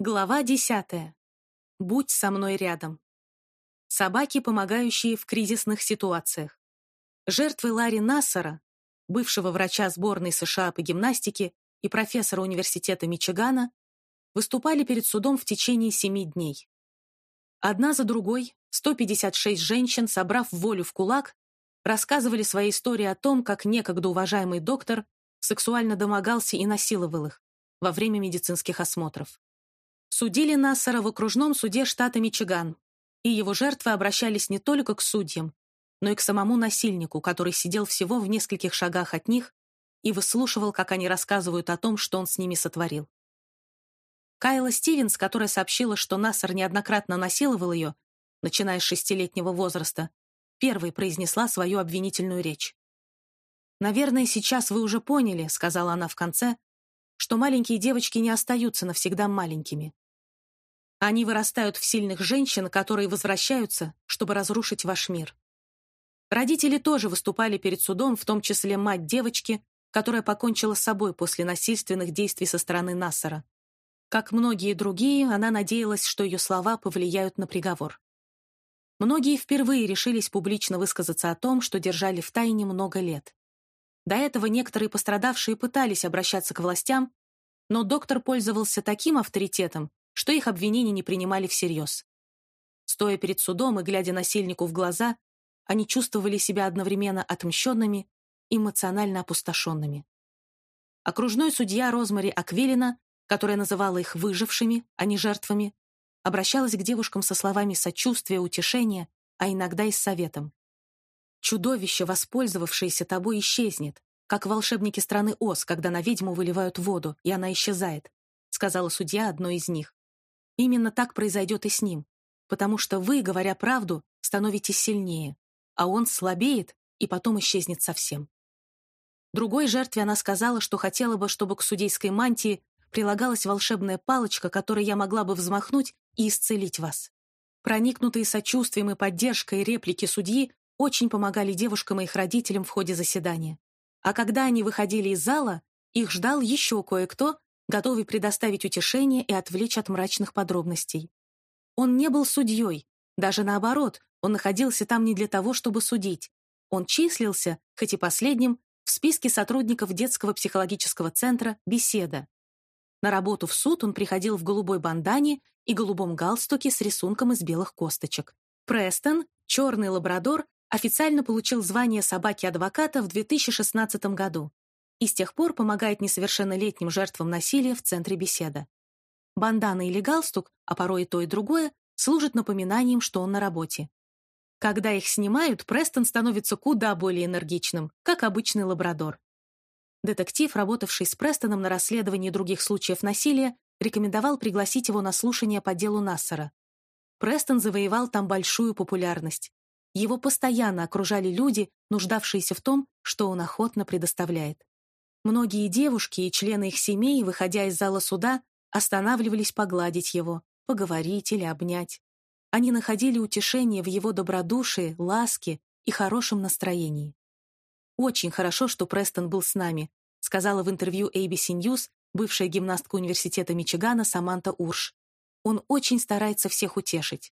Глава десятая. Будь со мной рядом. Собаки, помогающие в кризисных ситуациях. Жертвы Ларри Нассера, бывшего врача сборной США по гимнастике и профессора университета Мичигана, выступали перед судом в течение семи дней. Одна за другой 156 женщин, собрав волю в кулак, рассказывали свои истории о том, как некогда уважаемый доктор сексуально домогался и насиловал их во время медицинских осмотров. Судили Нассера в окружном суде штата Мичиган, и его жертвы обращались не только к судьям, но и к самому насильнику, который сидел всего в нескольких шагах от них и выслушивал, как они рассказывают о том, что он с ними сотворил. Кайла Стивенс, которая сообщила, что Нассер неоднократно насиловал ее, начиная с шестилетнего возраста, первой произнесла свою обвинительную речь. «Наверное, сейчас вы уже поняли», — сказала она в конце, что маленькие девочки не остаются навсегда маленькими. Они вырастают в сильных женщин, которые возвращаются, чтобы разрушить ваш мир. Родители тоже выступали перед судом, в том числе мать девочки, которая покончила с собой после насильственных действий со стороны Нассера. Как многие другие, она надеялась, что ее слова повлияют на приговор. Многие впервые решились публично высказаться о том, что держали в тайне много лет. До этого некоторые пострадавшие пытались обращаться к властям, но доктор пользовался таким авторитетом, что их обвинения не принимали всерьез. Стоя перед судом и глядя насильнику в глаза, они чувствовали себя одновременно отмщенными и эмоционально опустошенными. Окружной судья Розмари Аквилина, которая называла их выжившими, а не жертвами, обращалась к девушкам со словами сочувствия, утешения, а иногда и с советом. Чудовище, воспользовавшееся тобой, исчезнет, как волшебники страны Оз, когда на ведьму выливают воду, и она исчезает, сказала судья одной из них. Именно так произойдет и с ним, потому что вы, говоря правду, становитесь сильнее, а он слабеет и потом исчезнет совсем. Другой жертве она сказала, что хотела бы, чтобы к судейской мантии прилагалась волшебная палочка, которой я могла бы взмахнуть и исцелить вас. Проникнутые сочувствием и поддержкой реплики судьи очень помогали девушкам и их родителям в ходе заседания. А когда они выходили из зала, их ждал еще кое-кто, готовый предоставить утешение и отвлечь от мрачных подробностей. Он не был судьей, даже наоборот, он находился там не для того, чтобы судить. Он числился, хоть и последним, в списке сотрудников детского психологического центра «Беседа». На работу в суд он приходил в голубой бандане и голубом галстуке с рисунком из белых косточек. Престон, черный лабрадор, официально получил звание собаки-адвоката в 2016 году и с тех пор помогает несовершеннолетним жертвам насилия в центре беседа. Бандана или галстук, а порой и то, и другое, служат напоминанием, что он на работе. Когда их снимают, Престон становится куда более энергичным, как обычный лабрадор. Детектив, работавший с Престоном на расследовании других случаев насилия, рекомендовал пригласить его на слушание по делу Нассера. Престон завоевал там большую популярность. Его постоянно окружали люди, нуждавшиеся в том, что он охотно предоставляет. Многие девушки и члены их семей, выходя из зала суда, останавливались погладить его, поговорить или обнять. Они находили утешение в его добродушии, ласке и хорошем настроении. «Очень хорошо, что Престон был с нами», сказала в интервью ABC News бывшая гимнастка университета Мичигана Саманта Урш. «Он очень старается всех утешить».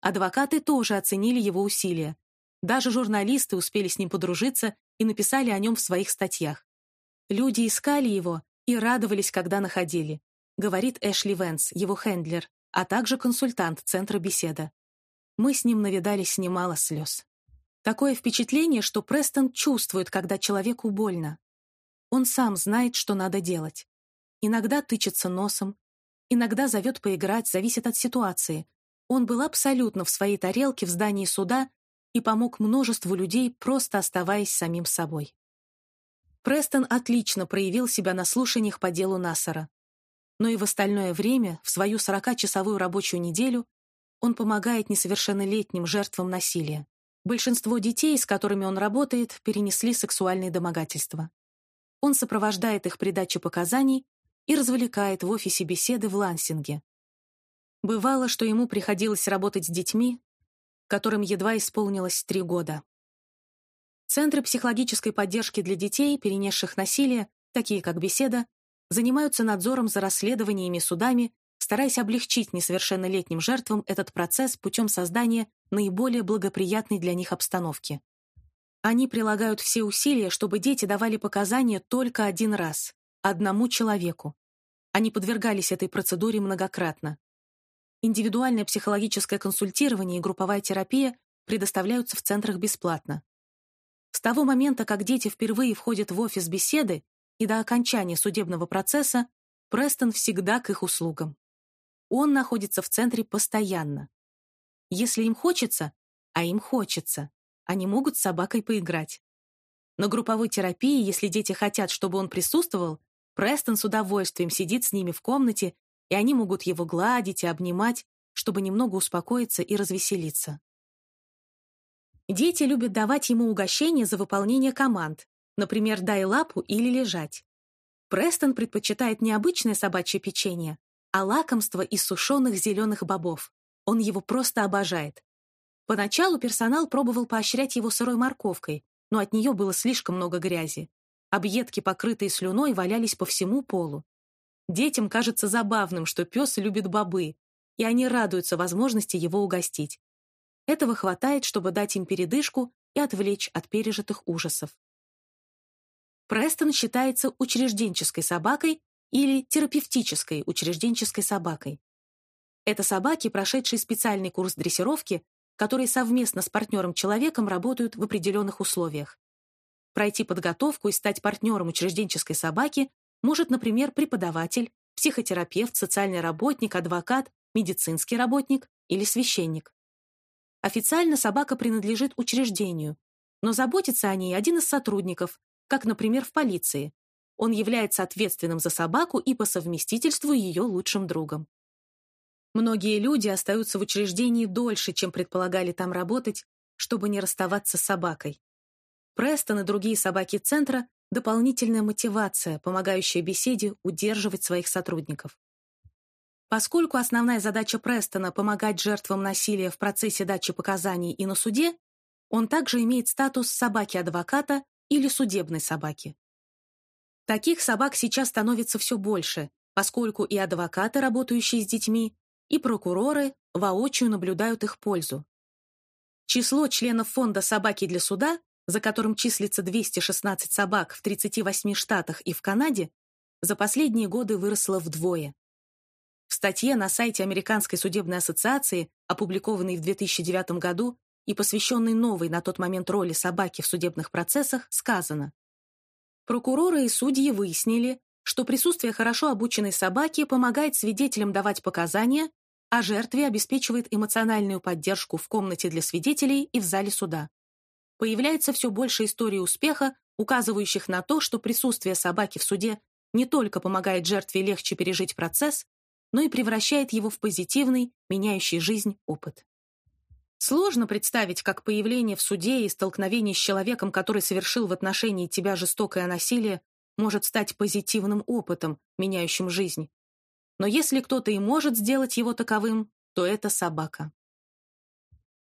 Адвокаты тоже оценили его усилия. Даже журналисты успели с ним подружиться и написали о нем в своих статьях. Люди искали его и радовались, когда находили, говорит Эшли Венс, его хендлер, а также консультант Центра беседа. Мы с ним навидались немало слез. Такое впечатление, что Престон чувствует, когда человеку больно. Он сам знает, что надо делать. Иногда тычется носом, иногда зовет поиграть, зависит от ситуации, он был абсолютно в своей тарелке в здании суда и помог множеству людей, просто оставаясь самим собой. Престон отлично проявил себя на слушаниях по делу Нассера. Но и в остальное время, в свою 40-часовую рабочую неделю, он помогает несовершеннолетним жертвам насилия. Большинство детей, с которыми он работает, перенесли сексуальные домогательства. Он сопровождает их при даче показаний и развлекает в офисе беседы в Лансинге, Бывало, что ему приходилось работать с детьми, которым едва исполнилось три года. Центры психологической поддержки для детей, перенесших насилие, такие как беседа, занимаются надзором за расследованиями судами, стараясь облегчить несовершеннолетним жертвам этот процесс путем создания наиболее благоприятной для них обстановки. Они прилагают все усилия, чтобы дети давали показания только один раз, одному человеку. Они подвергались этой процедуре многократно. Индивидуальное психологическое консультирование и групповая терапия предоставляются в центрах бесплатно. С того момента, как дети впервые входят в офис беседы и до окончания судебного процесса, Престон всегда к их услугам. Он находится в центре постоянно. Если им хочется, а им хочется, они могут с собакой поиграть. На групповой терапии, если дети хотят, чтобы он присутствовал, Престон с удовольствием сидит с ними в комнате и они могут его гладить и обнимать, чтобы немного успокоиться и развеселиться. Дети любят давать ему угощения за выполнение команд, например, дай лапу или лежать. Престон предпочитает не обычное собачье печенье, а лакомство из сушеных зеленых бобов. Он его просто обожает. Поначалу персонал пробовал поощрять его сырой морковкой, но от нее было слишком много грязи. Объедки, покрытые слюной, валялись по всему полу. Детям кажется забавным, что пес любит бобы, и они радуются возможности его угостить. Этого хватает, чтобы дать им передышку и отвлечь от пережитых ужасов. Престон считается учрежденческой собакой или терапевтической учрежденческой собакой. Это собаки, прошедшие специальный курс дрессировки, которые совместно с партнером-человеком работают в определенных условиях. Пройти подготовку и стать партнером учрежденческой собаки может, например, преподаватель, психотерапевт, социальный работник, адвокат, медицинский работник или священник. Официально собака принадлежит учреждению, но заботится о ней один из сотрудников, как, например, в полиции. Он является ответственным за собаку и по совместительству ее лучшим другом. Многие люди остаются в учреждении дольше, чем предполагали там работать, чтобы не расставаться с собакой. Престон и другие собаки центра дополнительная мотивация, помогающая беседе удерживать своих сотрудников. Поскольку основная задача Престона — помогать жертвам насилия в процессе дачи показаний и на суде, он также имеет статус собаки-адвоката или судебной собаки. Таких собак сейчас становится все больше, поскольку и адвокаты, работающие с детьми, и прокуроры воочию наблюдают их пользу. Число членов фонда «Собаки для суда» за которым числится 216 собак в 38 штатах и в Канаде, за последние годы выросла вдвое. В статье на сайте Американской судебной ассоциации, опубликованной в 2009 году и посвященной новой на тот момент роли собаки в судебных процессах, сказано Прокуроры и судьи выяснили, что присутствие хорошо обученной собаки помогает свидетелям давать показания, а жертве обеспечивает эмоциональную поддержку в комнате для свидетелей и в зале суда появляется все больше историй успеха, указывающих на то, что присутствие собаки в суде не только помогает жертве легче пережить процесс, но и превращает его в позитивный, меняющий жизнь опыт. Сложно представить, как появление в суде и столкновение с человеком, который совершил в отношении тебя жестокое насилие, может стать позитивным опытом, меняющим жизнь. Но если кто-то и может сделать его таковым, то это собака.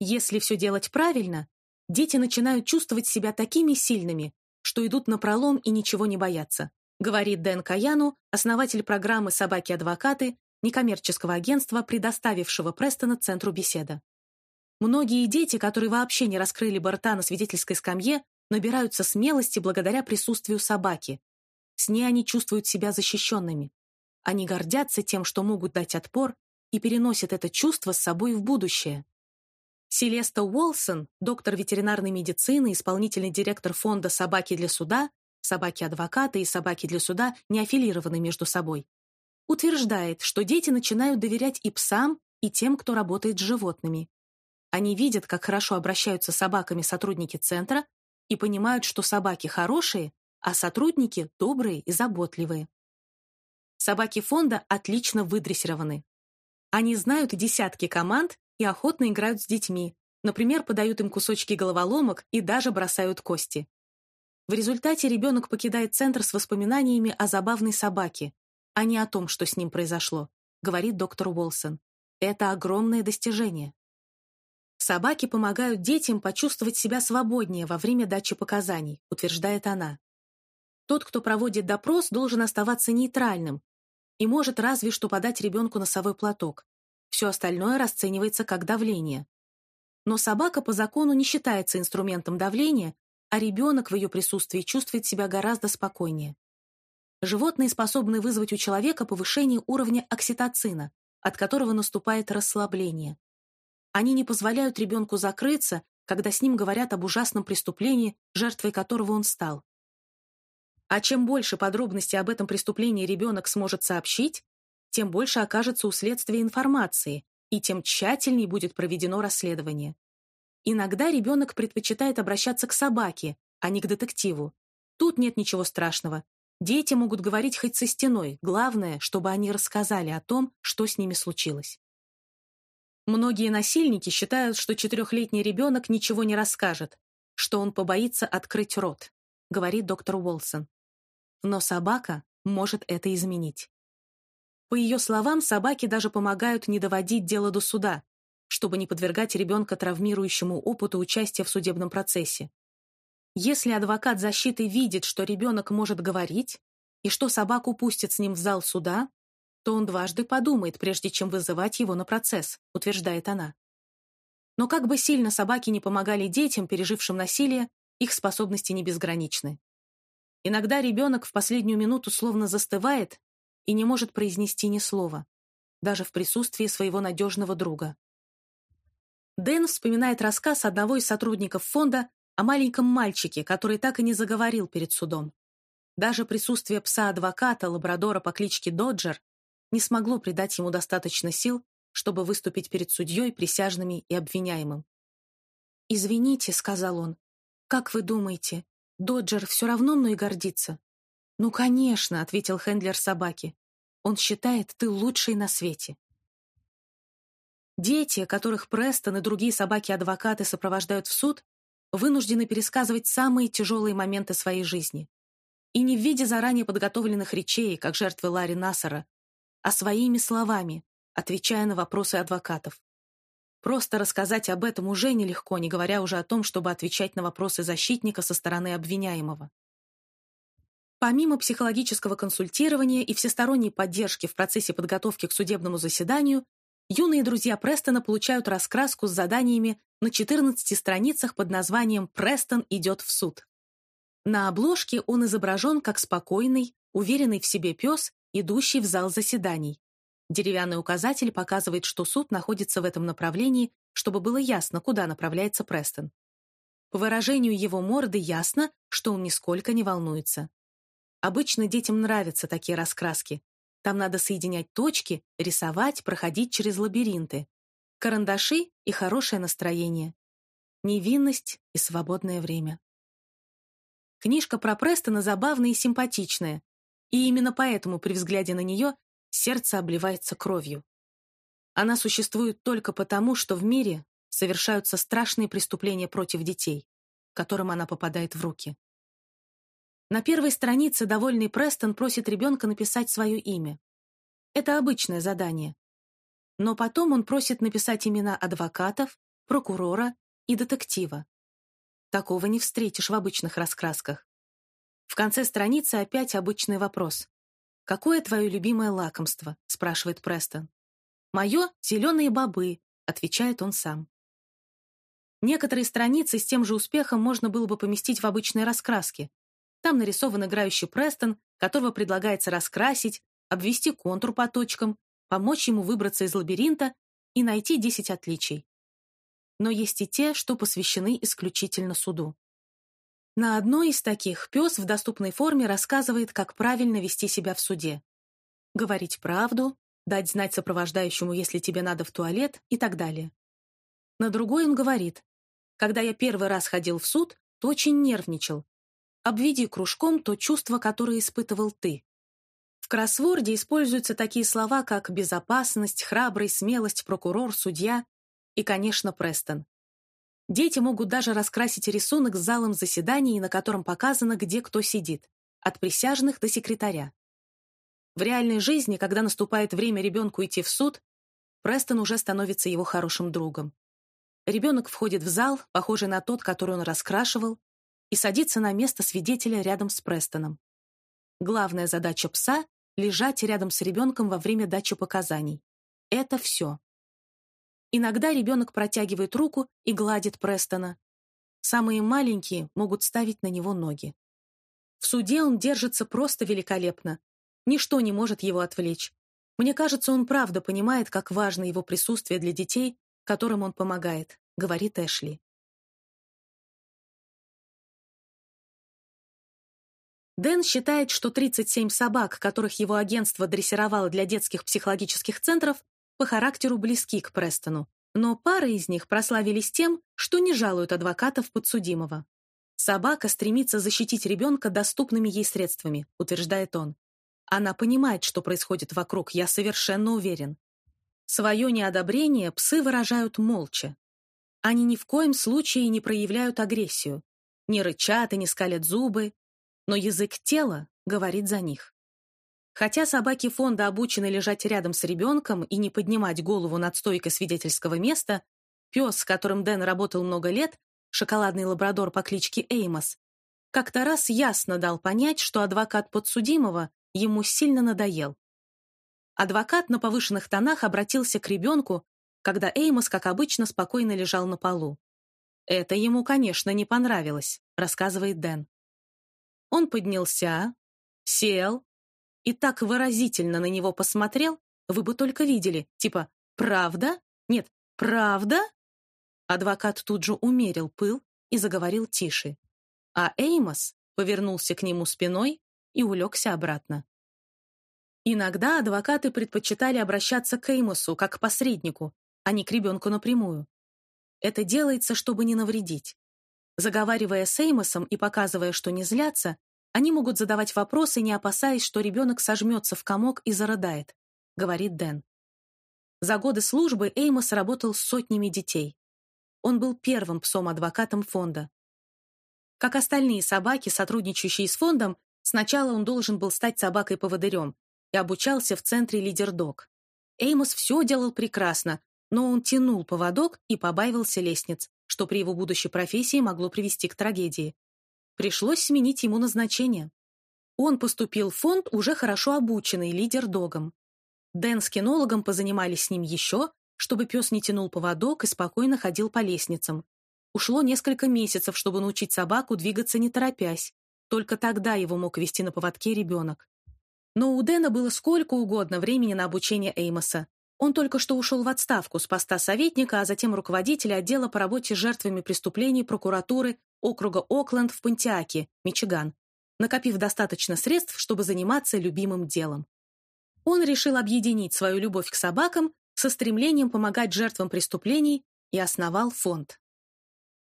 Если все делать правильно, дети начинают чувствовать себя такими сильными, что идут на пролом и ничего не боятся, говорит Дэн Каяну, основатель программы «Собаки-адвокаты», некоммерческого агентства, предоставившего Престона Центру беседа. Многие дети, которые вообще не раскрыли бы рта на свидетельской скамье, набираются смелости благодаря присутствию собаки. С ней они чувствуют себя защищенными. Они гордятся тем, что могут дать отпор, и переносят это чувство с собой в будущее. Селеста Уолсон, доктор ветеринарной медицины, исполнительный директор фонда «Собаки для суда», «Собаки-адвокаты» и «Собаки для суда» не аффилированы между собой, утверждает, что дети начинают доверять и псам, и тем, кто работает с животными. Они видят, как хорошо обращаются с собаками сотрудники центра и понимают, что собаки хорошие, а сотрудники добрые и заботливые. Собаки фонда отлично выдрессированы. Они знают десятки команд и охотно играют с детьми, например, подают им кусочки головоломок и даже бросают кости. В результате ребенок покидает центр с воспоминаниями о забавной собаке, а не о том, что с ним произошло, говорит доктор Уолсон. Это огромное достижение. Собаки помогают детям почувствовать себя свободнее во время дачи показаний, утверждает она. Тот, кто проводит допрос, должен оставаться нейтральным и может разве что подать ребенку носовой платок. Все остальное расценивается как давление. Но собака по закону не считается инструментом давления, а ребенок в ее присутствии чувствует себя гораздо спокойнее. Животные способны вызвать у человека повышение уровня окситоцина, от которого наступает расслабление. Они не позволяют ребенку закрыться, когда с ним говорят об ужасном преступлении, жертвой которого он стал. А чем больше подробностей об этом преступлении ребенок сможет сообщить, тем больше окажется у следствия информации, и тем тщательней будет проведено расследование. Иногда ребенок предпочитает обращаться к собаке, а не к детективу. Тут нет ничего страшного. Дети могут говорить хоть со стеной, главное, чтобы они рассказали о том, что с ними случилось. Многие насильники считают, что четырехлетний ребенок ничего не расскажет, что он побоится открыть рот, говорит доктор Уолсон. Но собака может это изменить. По ее словам, собаки даже помогают не доводить дело до суда, чтобы не подвергать ребенка травмирующему опыту участия в судебном процессе. Если адвокат защиты видит, что ребенок может говорить, и что собаку пустят с ним в зал суда, то он дважды подумает, прежде чем вызывать его на процесс, утверждает она. Но как бы сильно собаки не помогали детям, пережившим насилие, их способности не безграничны. Иногда ребенок в последнюю минуту словно застывает и не может произнести ни слова, даже в присутствии своего надежного друга. Дэн вспоминает рассказ одного из сотрудников фонда о маленьком мальчике, который так и не заговорил перед судом. Даже присутствие пса-адвоката, лабрадора по кличке Доджер, не смогло придать ему достаточно сил, чтобы выступить перед судьей, присяжными и обвиняемым. «Извините», — сказал он, — «как вы думаете, Доджер все равно мной гордится?» «Ну, конечно», — ответил хендлер собаки. «Он считает, ты лучший на свете». Дети, которых Престон и другие собаки-адвокаты сопровождают в суд, вынуждены пересказывать самые тяжелые моменты своей жизни. И не в виде заранее подготовленных речей, как жертвы Ларри Нассера, а своими словами, отвечая на вопросы адвокатов. Просто рассказать об этом уже нелегко, не говоря уже о том, чтобы отвечать на вопросы защитника со стороны обвиняемого. Помимо психологического консультирования и всесторонней поддержки в процессе подготовки к судебному заседанию, юные друзья Престона получают раскраску с заданиями на 14 страницах под названием «Престон идет в суд». На обложке он изображен как спокойный, уверенный в себе пес, идущий в зал заседаний. Деревянный указатель показывает, что суд находится в этом направлении, чтобы было ясно, куда направляется Престон. По выражению его морды ясно, что он нисколько не волнуется. Обычно детям нравятся такие раскраски. Там надо соединять точки, рисовать, проходить через лабиринты. Карандаши и хорошее настроение. Невинность и свободное время. Книжка про Престона забавная и симпатичная, и именно поэтому при взгляде на нее сердце обливается кровью. Она существует только потому, что в мире совершаются страшные преступления против детей, которым она попадает в руки. На первой странице довольный Престон просит ребенка написать свое имя. Это обычное задание. Но потом он просит написать имена адвокатов, прокурора и детектива. Такого не встретишь в обычных раскрасках. В конце страницы опять обычный вопрос. «Какое твое любимое лакомство?» — спрашивает Престон. «Мое — зеленые бобы», — отвечает он сам. Некоторые страницы с тем же успехом можно было бы поместить в обычные раскраски. Там нарисован играющий Престон, которого предлагается раскрасить, обвести контур по точкам, помочь ему выбраться из лабиринта и найти 10 отличий. Но есть и те, что посвящены исключительно суду. На одной из таких пес в доступной форме рассказывает, как правильно вести себя в суде. Говорить правду, дать знать сопровождающему, если тебе надо в туалет и так далее. На другой он говорит, когда я первый раз ходил в суд, то очень нервничал. Обведи кружком то чувство, которое испытывал ты. В кроссворде используются такие слова, как безопасность, храбрость, смелость, прокурор, судья и, конечно, Престон. Дети могут даже раскрасить рисунок с залом заседаний, на котором показано, где кто сидит, от присяжных до секретаря. В реальной жизни, когда наступает время ребенку идти в суд, Престон уже становится его хорошим другом. Ребенок входит в зал, похожий на тот, который он раскрашивал, и садится на место свидетеля рядом с Престоном. Главная задача пса — лежать рядом с ребенком во время дачи показаний. Это все. Иногда ребенок протягивает руку и гладит Престона. Самые маленькие могут ставить на него ноги. В суде он держится просто великолепно. Ничто не может его отвлечь. Мне кажется, он правда понимает, как важно его присутствие для детей, которым он помогает, говорит Эшли. Дэн считает, что 37 собак, которых его агентство дрессировало для детских психологических центров, по характеру близки к Престону, но пары из них прославились тем, что не жалуют адвокатов подсудимого. Собака стремится защитить ребенка доступными ей средствами, утверждает он. Она понимает, что происходит вокруг, я совершенно уверен. Свое неодобрение псы выражают молча. Они ни в коем случае не проявляют агрессию, не рычат и не скалят зубы, но язык тела говорит за них. Хотя собаки фонда обучены лежать рядом с ребенком и не поднимать голову над стойкой свидетельского места, пес, с которым Дэн работал много лет, шоколадный лабрадор по кличке Эймос, как-то раз ясно дал понять, что адвокат подсудимого ему сильно надоел. Адвокат на повышенных тонах обратился к ребенку, когда Эймос, как обычно, спокойно лежал на полу. «Это ему, конечно, не понравилось», — рассказывает Дэн. Он поднялся, сел и так выразительно на него посмотрел, вы бы только видели, типа «Правда? Нет, правда?» Адвокат тут же умерил пыл и заговорил тише. А Эймос повернулся к нему спиной и улегся обратно. Иногда адвокаты предпочитали обращаться к Эймосу как к посреднику, а не к ребенку напрямую. Это делается, чтобы не навредить. Заговаривая с Эймосом и показывая, что не злятся, они могут задавать вопросы, не опасаясь, что ребенок сожмется в комок и зарыдает, говорит Дэн. За годы службы Эймос работал с сотнями детей. Он был первым псом-адвокатом фонда. Как остальные собаки, сотрудничающие с фондом, сначала он должен был стать собакой-поводырем и обучался в центре лидер-дог. Эймос все делал прекрасно, но он тянул поводок и побаивался лестниц, что при его будущей профессии могло привести к трагедии. Пришлось сменить ему назначение. Он поступил в фонд уже хорошо обученный лидер-догом. Дэн с кинологом позанимались с ним еще, чтобы пес не тянул поводок и спокойно ходил по лестницам. Ушло несколько месяцев, чтобы научить собаку двигаться не торопясь. Только тогда его мог вести на поводке ребенок. Но у Дэна было сколько угодно времени на обучение Эймоса. Он только что ушел в отставку с поста советника, а затем руководителя отдела по работе с жертвами преступлений прокуратуры округа Окленд в Пантиаке, Мичиган, накопив достаточно средств, чтобы заниматься любимым делом. Он решил объединить свою любовь к собакам со стремлением помогать жертвам преступлений и основал фонд.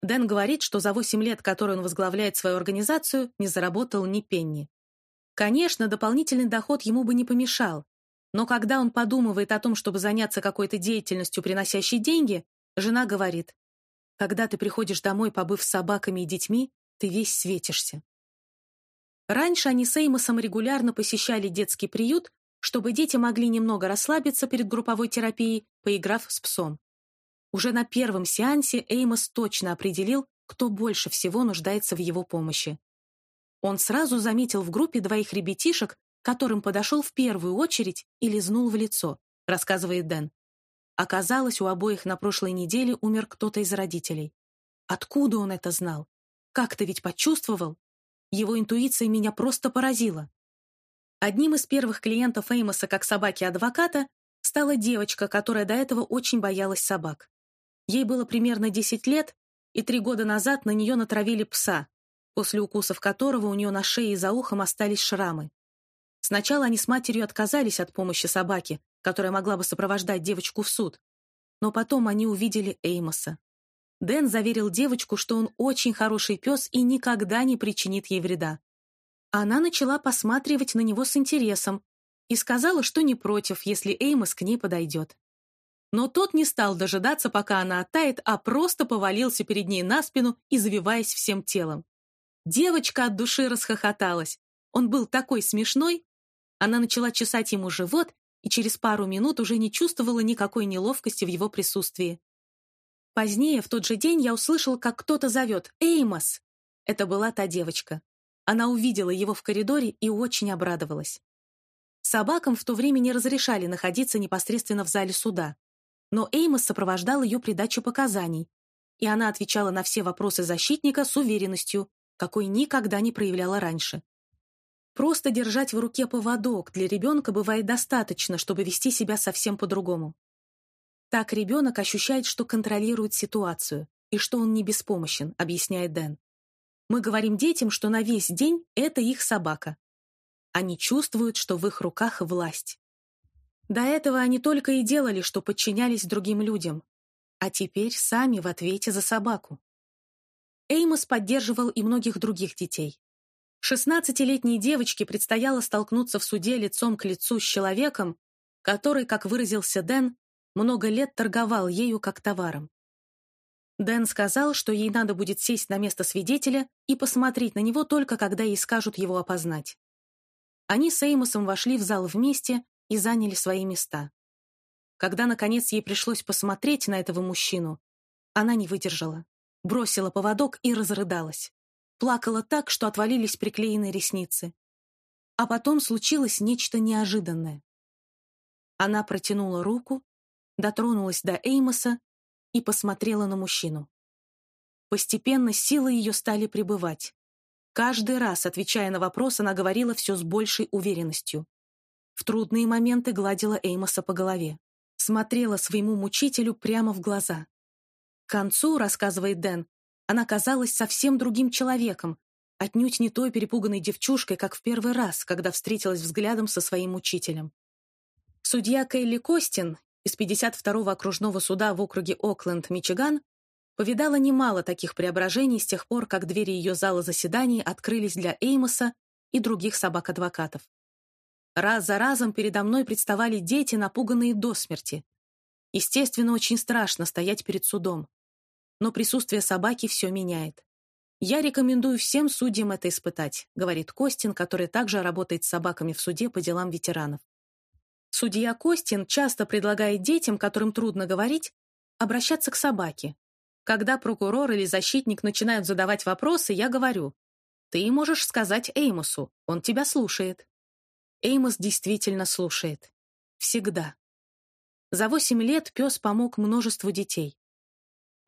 Дэн говорит, что за 8 лет, которые он возглавляет свою организацию, не заработал ни пенни. Конечно, дополнительный доход ему бы не помешал, но когда он подумывает о том, чтобы заняться какой-то деятельностью, приносящей деньги, жена говорит, «Когда ты приходишь домой, побыв с собаками и детьми, ты весь светишься». Раньше они с Эймосом регулярно посещали детский приют, чтобы дети могли немного расслабиться перед групповой терапией, поиграв с псом. Уже на первом сеансе Эймос точно определил, кто больше всего нуждается в его помощи. Он сразу заметил в группе двоих ребятишек, которым подошел в первую очередь и лизнул в лицо, рассказывает Дэн. Оказалось, у обоих на прошлой неделе умер кто-то из родителей. Откуда он это знал? Как-то ведь почувствовал? Его интуиция меня просто поразила. Одним из первых клиентов Эймоса как собаки-адвоката стала девочка, которая до этого очень боялась собак. Ей было примерно 10 лет, и три года назад на нее натравили пса, после укусов которого у нее на шее и за ухом остались шрамы. Сначала они с матерью отказались от помощи собаки, которая могла бы сопровождать девочку в суд, но потом они увидели Эймоса. Дэн заверил девочку, что он очень хороший пес и никогда не причинит ей вреда. Она начала посматривать на него с интересом и сказала, что не против, если Эймос к ней подойдет. Но тот не стал дожидаться, пока она оттает, а просто повалился перед ней на спину, извиваясь всем телом. Девочка от души расхохоталась. Он был такой смешной. Она начала чесать ему живот и через пару минут уже не чувствовала никакой неловкости в его присутствии. Позднее, в тот же день, я услышал, как кто-то зовет «Эймос!». Это была та девочка. Она увидела его в коридоре и очень обрадовалась. Собакам в то время не разрешали находиться непосредственно в зале суда, но Эймос сопровождал ее при даче показаний, и она отвечала на все вопросы защитника с уверенностью, какой никогда не проявляла раньше. Просто держать в руке поводок для ребенка бывает достаточно, чтобы вести себя совсем по-другому. Так ребенок ощущает, что контролирует ситуацию и что он не беспомощен, объясняет Дэн. Мы говорим детям, что на весь день это их собака. Они чувствуют, что в их руках власть. До этого они только и делали, что подчинялись другим людям, а теперь сами в ответе за собаку. Эймос поддерживал и многих других детей. Шестнадцатилетней девочке предстояло столкнуться в суде лицом к лицу с человеком, который, как выразился Дэн, много лет торговал ею как товаром. Дэн сказал, что ей надо будет сесть на место свидетеля и посмотреть на него только когда ей скажут его опознать. Они с Эймосом вошли в зал вместе и заняли свои места. Когда, наконец, ей пришлось посмотреть на этого мужчину, она не выдержала, бросила поводок и разрыдалась. Плакала так, что отвалились приклеенные ресницы. А потом случилось нечто неожиданное. Она протянула руку, дотронулась до Эймоса и посмотрела на мужчину. Постепенно силы ее стали пребывать. Каждый раз, отвечая на вопрос, она говорила все с большей уверенностью. В трудные моменты гладила Эймоса по голове. Смотрела своему мучителю прямо в глаза. К концу, рассказывает Дэн, она казалась совсем другим человеком, отнюдь не той перепуганной девчушкой, как в первый раз, когда встретилась взглядом со своим учителем. Судья Кейли Костин из 52-го окружного суда в округе Окленд, Мичиган, повидала немало таких преображений с тех пор, как двери ее зала заседаний открылись для Эймоса и других собак-адвокатов. Раз за разом передо мной представали дети, напуганные до смерти. Естественно, очень страшно стоять перед судом. Но присутствие собаки все меняет. «Я рекомендую всем судьям это испытать», говорит Костин, который также работает с собаками в суде по делам ветеранов. Судья Костин часто предлагает детям, которым трудно говорить, обращаться к собаке. Когда прокурор или защитник начинают задавать вопросы, я говорю, «Ты можешь сказать Эймусу, он тебя слушает». Эймос действительно слушает. Всегда. За восемь лет пес помог множеству детей.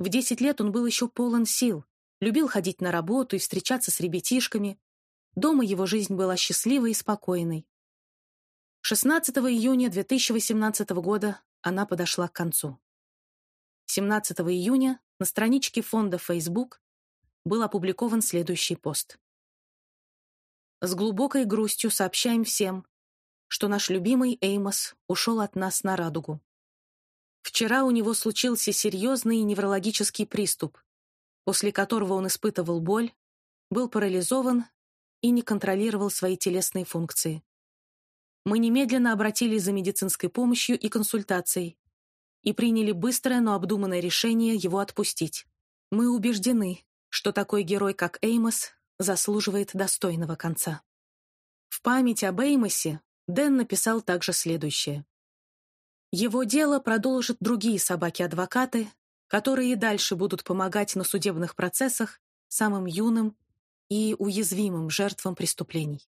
В десять лет он был еще полон сил, любил ходить на работу и встречаться с ребятишками. Дома его жизнь была счастливой и спокойной. 16 июня 2018 года она подошла к концу. 17 июня на страничке фонда Facebook был опубликован следующий пост. С глубокой грустью сообщаем всем, что наш любимый Эймос ушел от нас на радугу. Вчера у него случился серьезный неврологический приступ, после которого он испытывал боль, был парализован и не контролировал свои телесные функции. Мы немедленно обратились за медицинской помощью и консультацией и приняли быстрое, но обдуманное решение его отпустить. Мы убеждены, что такой герой, как Эймос, заслуживает достойного конца. В память об Эймосе Дэн написал также следующее. Его дело продолжат другие собаки-адвокаты, которые и дальше будут помогать на судебных процессах самым юным и уязвимым жертвам преступлений.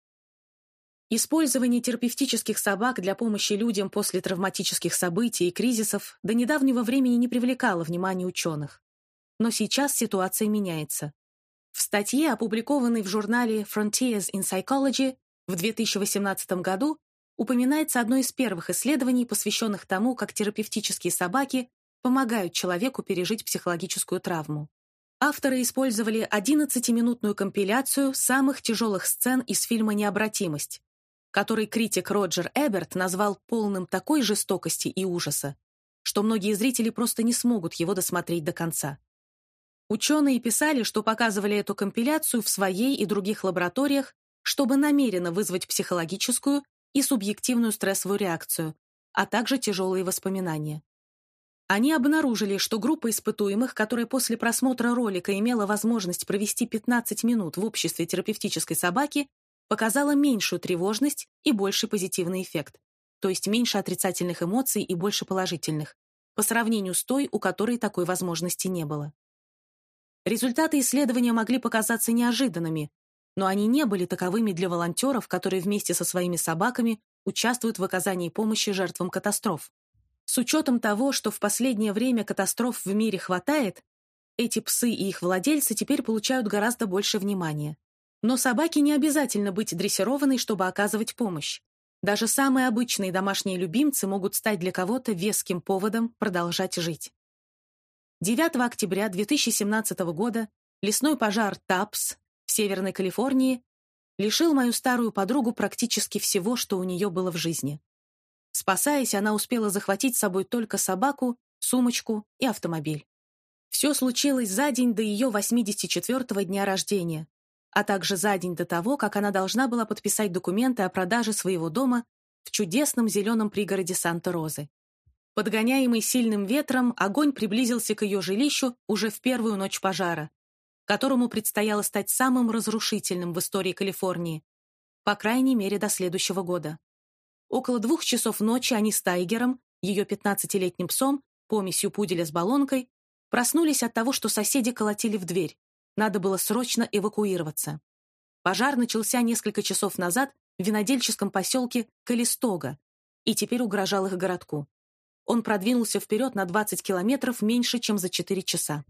Использование терапевтических собак для помощи людям после травматических событий и кризисов до недавнего времени не привлекало внимания ученых. Но сейчас ситуация меняется. В статье, опубликованной в журнале Frontiers in Psychology в 2018 году, упоминается одно из первых исследований, посвященных тому, как терапевтические собаки помогают человеку пережить психологическую травму. Авторы использовали 11-минутную компиляцию самых тяжелых сцен из фильма «Необратимость», который критик Роджер Эберт назвал полным такой жестокости и ужаса, что многие зрители просто не смогут его досмотреть до конца. Ученые писали, что показывали эту компиляцию в своей и других лабораториях, чтобы намеренно вызвать психологическую и субъективную стрессовую реакцию, а также тяжелые воспоминания. Они обнаружили, что группа испытуемых, которая после просмотра ролика имела возможность провести 15 минут в обществе терапевтической собаки, показала меньшую тревожность и больший позитивный эффект, то есть меньше отрицательных эмоций и больше положительных, по сравнению с той, у которой такой возможности не было. Результаты исследования могли показаться неожиданными, но они не были таковыми для волонтеров, которые вместе со своими собаками участвуют в оказании помощи жертвам катастроф. С учетом того, что в последнее время катастроф в мире хватает, эти псы и их владельцы теперь получают гораздо больше внимания. Но собаке не обязательно быть дрессированной, чтобы оказывать помощь. Даже самые обычные домашние любимцы могут стать для кого-то веским поводом продолжать жить. 9 октября 2017 года лесной пожар ТАПС в Северной Калифорнии лишил мою старую подругу практически всего, что у нее было в жизни. Спасаясь, она успела захватить с собой только собаку, сумочку и автомобиль. Все случилось за день до ее 84-го дня рождения, а также за день до того, как она должна была подписать документы о продаже своего дома в чудесном зеленом пригороде Санта-Розы. Подгоняемый сильным ветром, огонь приблизился к ее жилищу уже в первую ночь пожара, которому предстояло стать самым разрушительным в истории Калифорнии, по крайней мере до следующего года. Около двух часов ночи они с Тайгером, ее 15-летним псом, помесью пуделя с баллонкой, проснулись от того, что соседи колотили в дверь. Надо было срочно эвакуироваться. Пожар начался несколько часов назад в винодельческом поселке Калистога и теперь угрожал их городку. Он продвинулся вперед на 20 километров меньше, чем за 4 часа.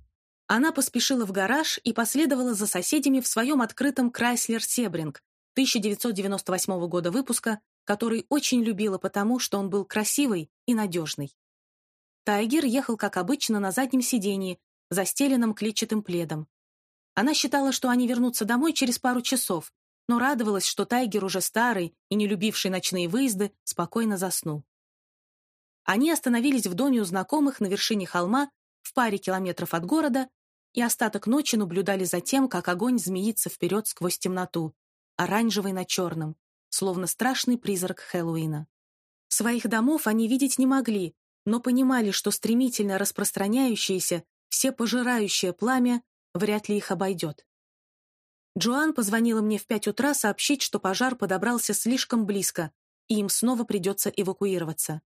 Она поспешила в гараж и последовала за соседями в своем открытом Chrysler Sebring 1998 года выпуска, который очень любила потому, что он был красивый и надежный. Тайгер ехал, как обычно, на заднем сидении, застеленном клетчатым пледом. Она считала, что они вернутся домой через пару часов, но радовалась, что Тайгер, уже старый и не любивший ночные выезды, спокойно заснул. Они остановились в доме у знакомых на вершине холма в паре километров от города и остаток ночи наблюдали за тем, как огонь змеится вперед сквозь темноту, оранжевый на черном, словно страшный призрак Хэллоуина. Своих домов они видеть не могли, но понимали, что стремительно распространяющееся, все пожирающее пламя вряд ли их обойдет. Джоан позвонила мне в пять утра сообщить, что пожар подобрался слишком близко, и им снова придется эвакуироваться.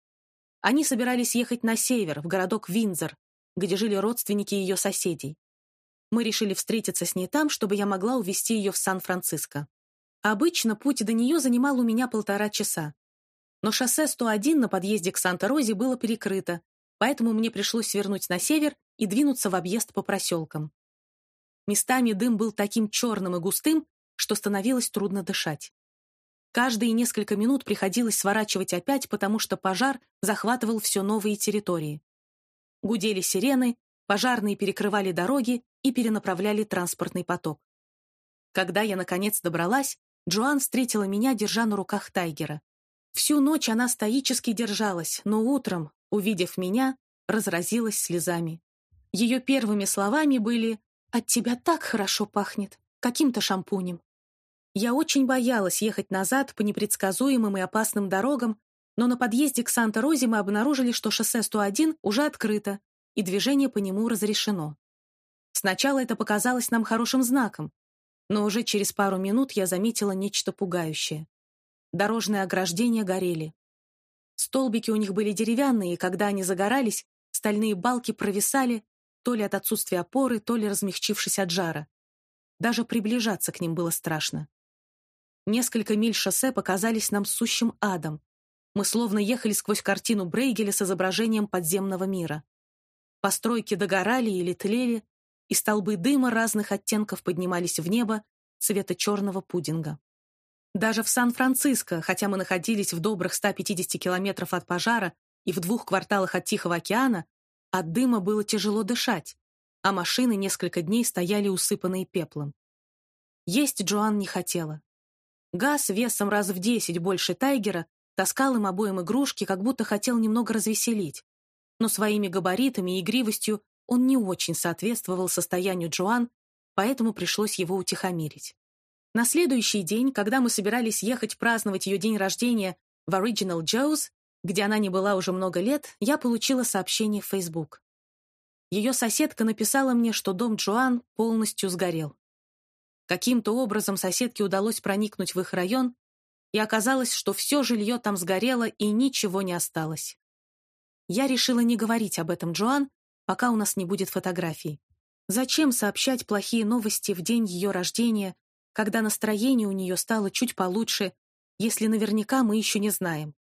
Они собирались ехать на север, в городок Винзор, где жили родственники ее соседей. Мы решили встретиться с ней там, чтобы я могла увезти ее в Сан-Франциско. Обычно путь до нее занимал у меня полтора часа. Но шоссе 101 на подъезде к Санта-Розе было перекрыто, поэтому мне пришлось свернуть на север и двинуться в объезд по проселкам. Местами дым был таким черным и густым, что становилось трудно дышать. Каждые несколько минут приходилось сворачивать опять, потому что пожар захватывал все новые территории. Гудели сирены, пожарные перекрывали дороги и перенаправляли транспортный поток. Когда я, наконец, добралась, Джоан встретила меня, держа на руках Тайгера. Всю ночь она стоически держалась, но утром, увидев меня, разразилась слезами. Ее первыми словами были «От тебя так хорошо пахнет, каким-то шампунем». Я очень боялась ехать назад по непредсказуемым и опасным дорогам, но на подъезде к Санта-Розе мы обнаружили, что шоссе 101 уже открыто, и движение по нему разрешено. Сначала это показалось нам хорошим знаком, но уже через пару минут я заметила нечто пугающее. Дорожные ограждения горели. Столбики у них были деревянные, и когда они загорались, стальные балки провисали, то ли от отсутствия опоры, то ли размягчившись от жара. Даже приближаться к ним было страшно. Несколько миль шоссе показались нам сущим адом. Мы словно ехали сквозь картину Брейгеля с изображением подземного мира. Постройки догорали или тлели, и столбы дыма разных оттенков поднимались в небо цвета черного пудинга. Даже в Сан-Франциско, хотя мы находились в добрых 150 километров от пожара и в двух кварталах от Тихого океана, от дыма было тяжело дышать, а машины несколько дней стояли усыпанные пеплом. Есть Джоан не хотела. Газ весом раз в десять больше Тайгера таскал им обоим игрушки, как будто хотел немного развеселить. Но своими габаритами и игривостью он не очень соответствовал состоянию Джоан, поэтому пришлось его утихомирить. На следующий день, когда мы собирались ехать праздновать ее день рождения в Original Joe's, где она не была уже много лет, я получила сообщение в Facebook. Ее соседка написала мне, что дом Джоан полностью сгорел. Каким-то образом соседке удалось проникнуть в их район, и оказалось, что все жилье там сгорело и ничего не осталось. я решила не говорить об этом Джоан, пока у нас не будет фотографий. Зачем сообщать плохие новости в день ее рождения, когда настроение у нее стало чуть получше, если наверняка мы еще не знаем?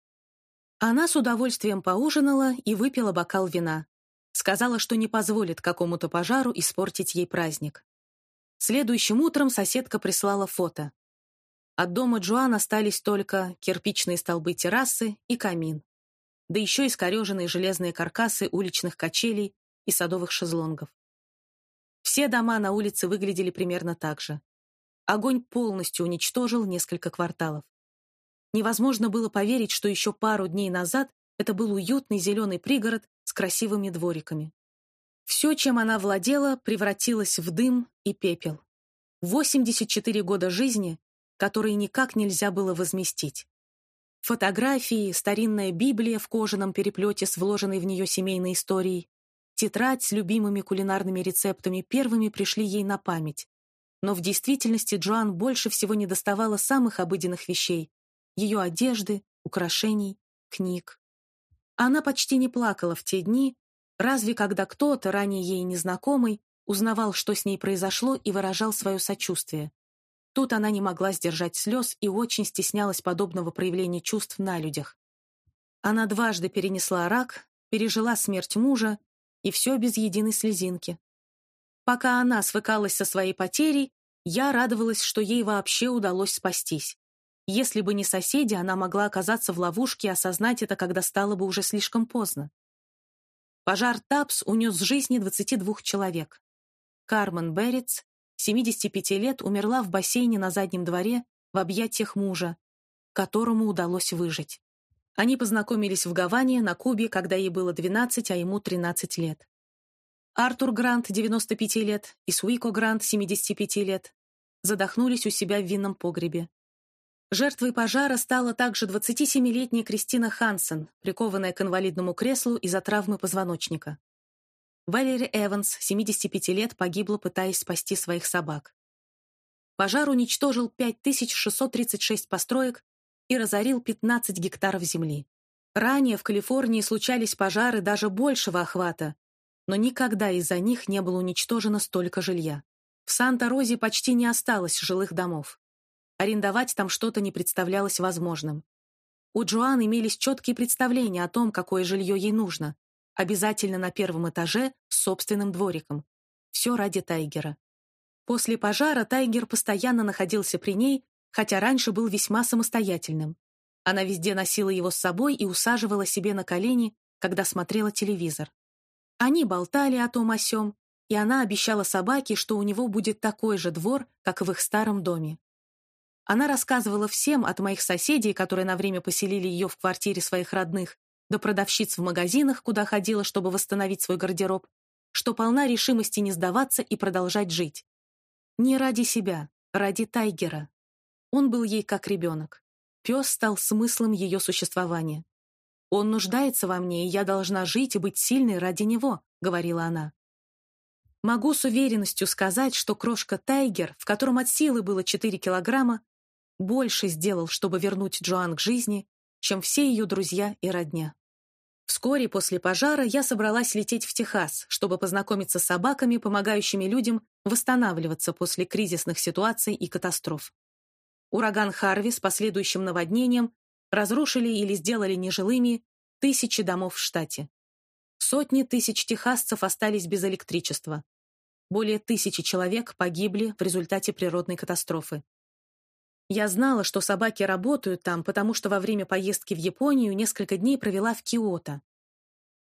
Она с удовольствием поужинала и выпила бокал вина. Сказала, что не позволит какому-то пожару испортить ей праздник. Следующим утром соседка прислала фото. От дома Джоан остались только кирпичные столбы террасы и камин, да еще искореженные железные каркасы уличных качелей и садовых шезлонгов. Все дома на улице выглядели примерно так же. Огонь полностью уничтожил несколько кварталов. Невозможно было поверить, что еще пару дней назад это был уютный зеленый пригород с красивыми двориками. Все, чем она владела, превратилось в дым и пепел. 84 года жизни, которые никак нельзя было возместить. Фотографии, старинная Библия в кожаном переплете с вложенной в нее семейной историей, тетрадь с любимыми кулинарными рецептами первыми пришли ей на память. Но в действительности Джоан больше всего не доставала самых обыденных вещей, ее одежды, украшений, книг. Она почти не плакала в те дни, разве когда кто-то, ранее ей незнакомый, узнавал, что с ней произошло и выражал свое сочувствие. Тут она не могла сдержать слез и очень стеснялась подобного проявления чувств на людях. Она дважды перенесла рак, пережила смерть мужа, и все без единой слезинки. Пока она свыкалась со своей потерей, я радовалась, что ей вообще удалось спастись. Если бы не соседи, она могла оказаться в ловушке и осознать это, когда стало бы уже слишком поздно. Пожар ТАПС унес жизни 22 человек. Кармен Берриц, 75 лет, умерла в бассейне на заднем дворе в объятиях мужа, которому удалось выжить. Они познакомились в Гаване, на Кубе, когда ей было 12, а ему 13 лет. Артур Грант, 95 лет, и Суико Грант, 75 лет, задохнулись у себя в винном погребе. Жертвой пожара стала также 27-летняя Кристина Хансен, прикованная к инвалидному креслу из-за травмы позвоночника. Валери Эванс, 75 лет, погибла, пытаясь спасти своих собак. Пожар уничтожил 5636 построек и разорил 15 гектаров земли. Ранее в Калифорнии случались пожары даже большего охвата, но никогда из-за них не было уничтожено столько жилья. В Санта-Розе почти не осталось жилых домов. Арендовать там что-то не представлялось возможным. У Джоан имелись четкие представления о том, какое жилье ей нужно. Обязательно на первом этаже с собственным двориком. Все ради Тайгера. После пожара Тайгер постоянно находился при ней, хотя раньше был весьма самостоятельным. Она везде носила его с собой и усаживала себе на колени, когда смотрела телевизор. Они болтали о том о сём, и она обещала собаке, что у него будет такой же двор, как в их старом доме. Она рассказывала всем, от моих соседей, которые на время поселили ее в квартире своих родных, до продавщиц в магазинах, куда ходила, чтобы восстановить свой гардероб, что полна решимости не сдаваться и продолжать жить. Не ради себя, ради Тайгера. Он был ей как ребенок. Пес стал смыслом ее существования. «Он нуждается во мне, и я должна жить и быть сильной ради него», — говорила она. Могу с уверенностью сказать, что крошка Тайгер, в котором от силы было 4 килограмма, больше сделал, чтобы вернуть Джоан к жизни, чем все ее друзья и родня. Вскоре после пожара я собралась лететь в Техас, чтобы познакомиться с собаками, помогающими людям восстанавливаться после кризисных ситуаций и катастроф. Ураган Харви с последующим наводнением разрушили или сделали нежилыми тысячи домов в штате. Сотни тысяч техасцев остались без электричества. Более тысячи человек погибли в результате природной катастрофы. Я знала, что собаки работают там, потому что во время поездки в Японию несколько дней провела в Киото.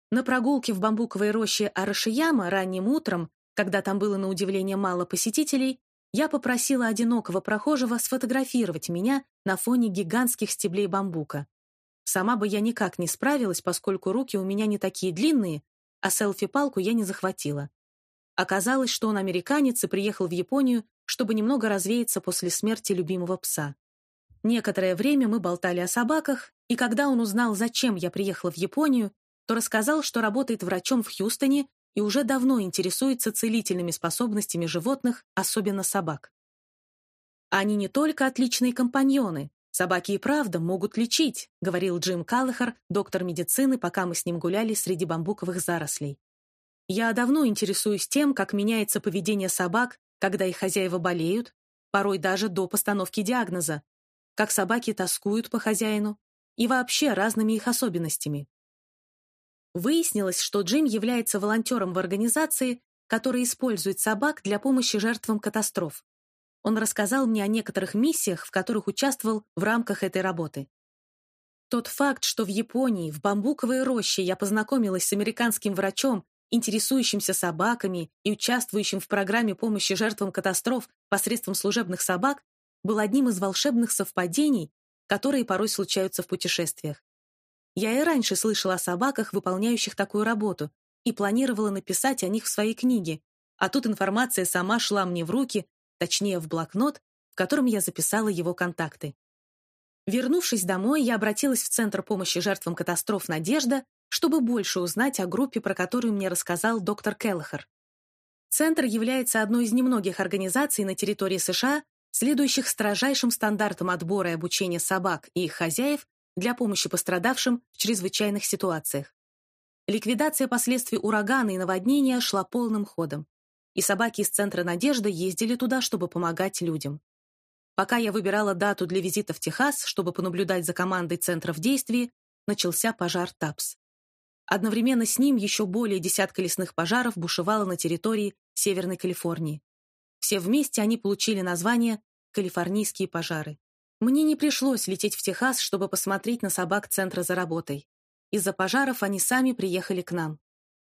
На прогулке в бамбуковой роще Арашияма ранним утром, когда там было на удивление мало посетителей, я попросила одинокого прохожего сфотографировать меня на фоне гигантских стеблей бамбука. Сама бы я никак не справилась, поскольку руки у меня не такие длинные, а селфи-палку я не захватила. Оказалось, что он американец и приехал в Японию чтобы немного развеяться после смерти любимого пса. Некоторое время мы болтали о собаках, и когда он узнал, зачем я приехала в Японию, то рассказал, что работает врачом в Хьюстоне и уже давно интересуется целительными способностями животных, особенно собак. «Они не только отличные компаньоны», — «Собаки и правда могут лечить», — говорил Джим Каллахар, доктор медицины, пока мы с ним гуляли среди бамбуковых зарослей. «Я давно интересуюсь тем, как меняется поведение собак, когда их хозяева болеют, порой даже до постановки диагноза, как собаки тоскуют по хозяину и вообще разными их особенностями. Выяснилось, что Джим является волонтером в организации, которая использует собак для помощи жертвам катастроф. Он рассказал мне о некоторых миссиях, в которых участвовал в рамках этой работы. Тот факт, что в Японии, в бамбуковой роще я познакомилась с американским врачом, интересующимся собаками и участвующим в программе помощи жертвам катастроф посредством служебных собак, был одним из волшебных совпадений, которые порой случаются в путешествиях. Я и раньше слышала о собаках, выполняющих такую работу, и планировала написать о них в своей книге, а тут информация сама шла мне в руки, точнее в блокнот, в котором я записала его контакты. Вернувшись домой, я обратилась в Центр помощи жертвам катастроф «Надежда», чтобы больше узнать о группе, про которую мне рассказал доктор Келлахер. Центр является одной из немногих организаций на территории США, следующих строжайшим стандартам отбора и обучения собак и их хозяев для помощи пострадавшим в чрезвычайных ситуациях. Ликвидация последствий урагана и наводнения шла полным ходом, и собаки из Центра «Надежда» ездили туда, чтобы помогать людям. Пока я выбирала дату для визита в Техас, чтобы понаблюдать за командой Центра в действии, начался пожар ТАПС. Одновременно с ним еще более десятка лесных пожаров бушевало на территории Северной Калифорнии. Все вместе они получили название «Калифорнийские пожары». Мне не пришлось лететь в Техас, чтобы посмотреть на собак центра за работой. Из-за пожаров они сами приехали к нам.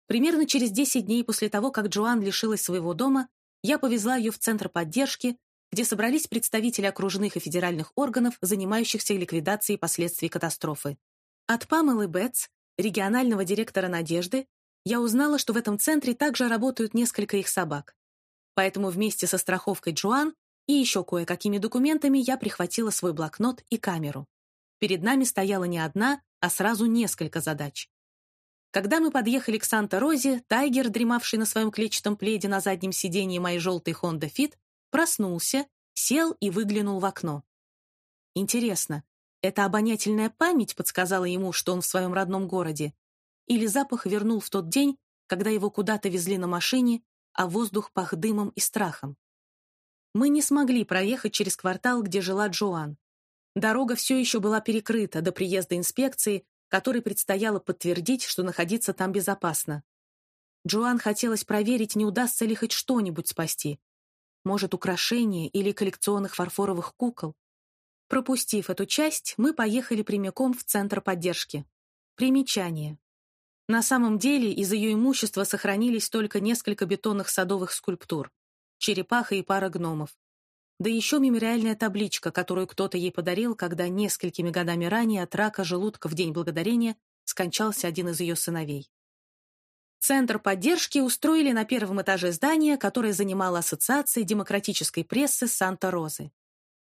Примерно через 10 дней после того, как Джоан лишилась своего дома, я повезла ее в Центр поддержки, где собрались представители окружных и федеральных органов, занимающихся ликвидацией последствий катастрофы. От Памелы Бетс, регионального директора «Надежды», я узнала, что в этом центре также работают несколько их собак. Поэтому вместе со страховкой Джоан и еще кое-какими документами я прихватила свой блокнот и камеру. Перед нами стояла не одна, а сразу несколько задач. Когда мы подъехали к Санта-Розе, Тайгер, дремавший на своем клетчатом пледе на заднем сиденье моей желтой Honda Fit, проснулся, сел и выглянул в окно. Интересно, эта обонятельная память подсказала ему, что он в своем родном городе? Или запах вернул в тот день, когда его куда-то везли на машине, а воздух пах дымом и страхом. Мы не смогли проехать через квартал, где жила Джоан. Дорога все еще была перекрыта до приезда инспекции, которой предстояло подтвердить, что находиться там безопасно. Джоан хотелось проверить, не удастся ли хоть что-нибудь спасти. Может, украшения или коллекционных фарфоровых кукол. Пропустив эту часть, мы поехали прямиком в Центр поддержки. Примечание. На самом деле из ее имущества сохранились только несколько бетонных садовых скульптур, черепаха и пара гномов. Да еще мемориальная табличка, которую кто-то ей подарил, когда несколькими годами ранее от рака желудка в День Благодарения скончался один из ее сыновей. Центр поддержки устроили на первом этаже здания, которое занимала Ассоциация демократической прессы Санта-Розы.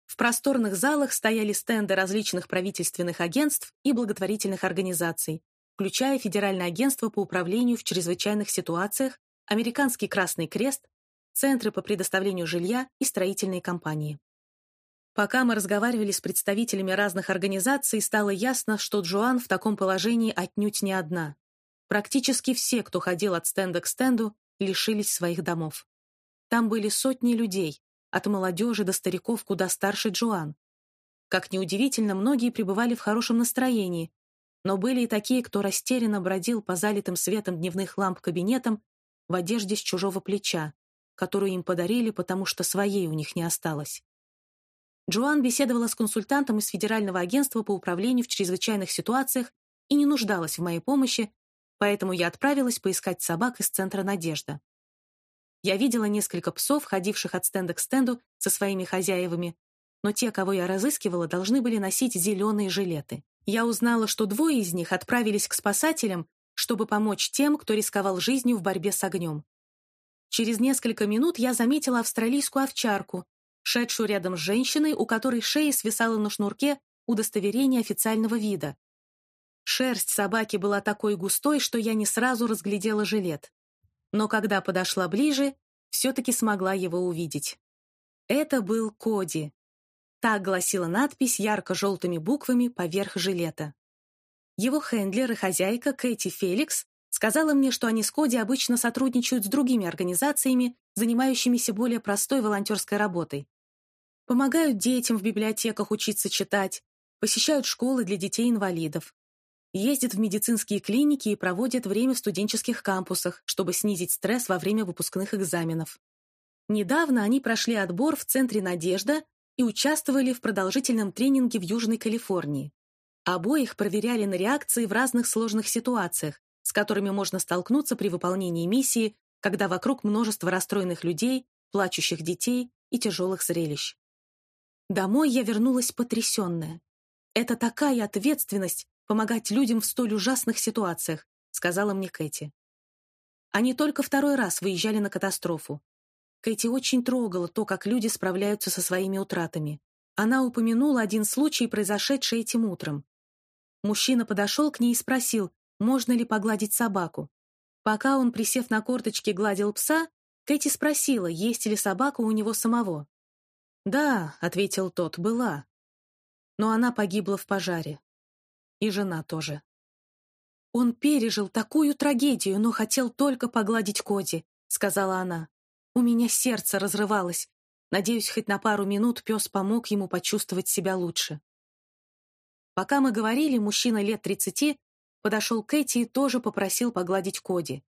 В просторных залах стояли стенды различных правительственных агентств и благотворительных организаций, включая Федеральное агентство по управлению в чрезвычайных ситуациях, Американский Красный Крест, Центры по предоставлению жилья и строительные компании. Пока мы разговаривали с представителями разных организаций, стало ясно, что Джоан в таком положении отнюдь не одна. Практически все, кто ходил от стенда к стенду, лишились своих домов. Там были сотни людей, от молодежи до стариков куда старше Джоан. Как неудивительно, многие пребывали в хорошем настроении, но были и такие, кто растерянно бродил по залитым светом дневных ламп кабинетам в одежде с чужого плеча, которую им подарили, потому что своей у них не осталось. Джоан беседовала с консультантом из Федерального агентства по управлению в чрезвычайных ситуациях и не нуждалась в моей помощи, поэтому я отправилась поискать собак из Центра «Надежда». Я видела несколько псов, ходивших от стенда к стенду со своими хозяевами, но те, кого я разыскивала, должны были носить зеленые жилеты. Я узнала, что двое из них отправились к спасателям, чтобы помочь тем, кто рисковал жизнью в борьбе с огнем. Через несколько минут я заметила австралийскую овчарку, шедшую рядом с женщиной, у которой шея свисала на шнурке удостоверение официального вида. Шерсть собаки была такой густой, что я не сразу разглядела жилет. Но когда подошла ближе, все-таки смогла его увидеть. Это был Коди. Так гласила надпись ярко-желтыми буквами поверх жилета. Его хендлер и хозяйка Кэти Феликс сказала мне, что они с Коди обычно сотрудничают с другими организациями, занимающимися более простой волонтерской работой. Помогают детям в библиотеках учиться читать, посещают школы для детей-инвалидов, ездят в медицинские клиники и проводят время в студенческих кампусах, чтобы снизить стресс во время выпускных экзаменов. Недавно они прошли отбор в Центре «Надежда» и участвовали в продолжительном тренинге в Южной Калифорнии. Обоих проверяли на реакции в разных сложных ситуациях, с которыми можно столкнуться при выполнении миссии, когда вокруг множество расстроенных людей, плачущих детей и тяжелых зрелищ. Домой я вернулась потрясенная. Это такая ответственность помогать людям в столь ужасных ситуациях, сказала мне Кэти. Они только второй раз выезжали на катастрофу. Кэти очень трогала то, как люди справляются со своими утратами. Она упомянула один случай, произошедший этим утром. Мужчина подошел к ней и спросил, можно ли погладить собаку. Пока он, присев на корточки, гладил пса, Кэти спросила, есть ли собака у него самого. «Да», — ответил тот, — «была». Но она погибла в пожаре. И жена тоже. «Он пережил такую трагедию, но хотел только погладить Коди», — сказала она. «У меня сердце разрывалось. Надеюсь, хоть на пару минут пес помог ему почувствовать себя лучше». Пока мы говорили, мужчина лет тридцати подошел к Кэти и тоже попросил погладить Коди.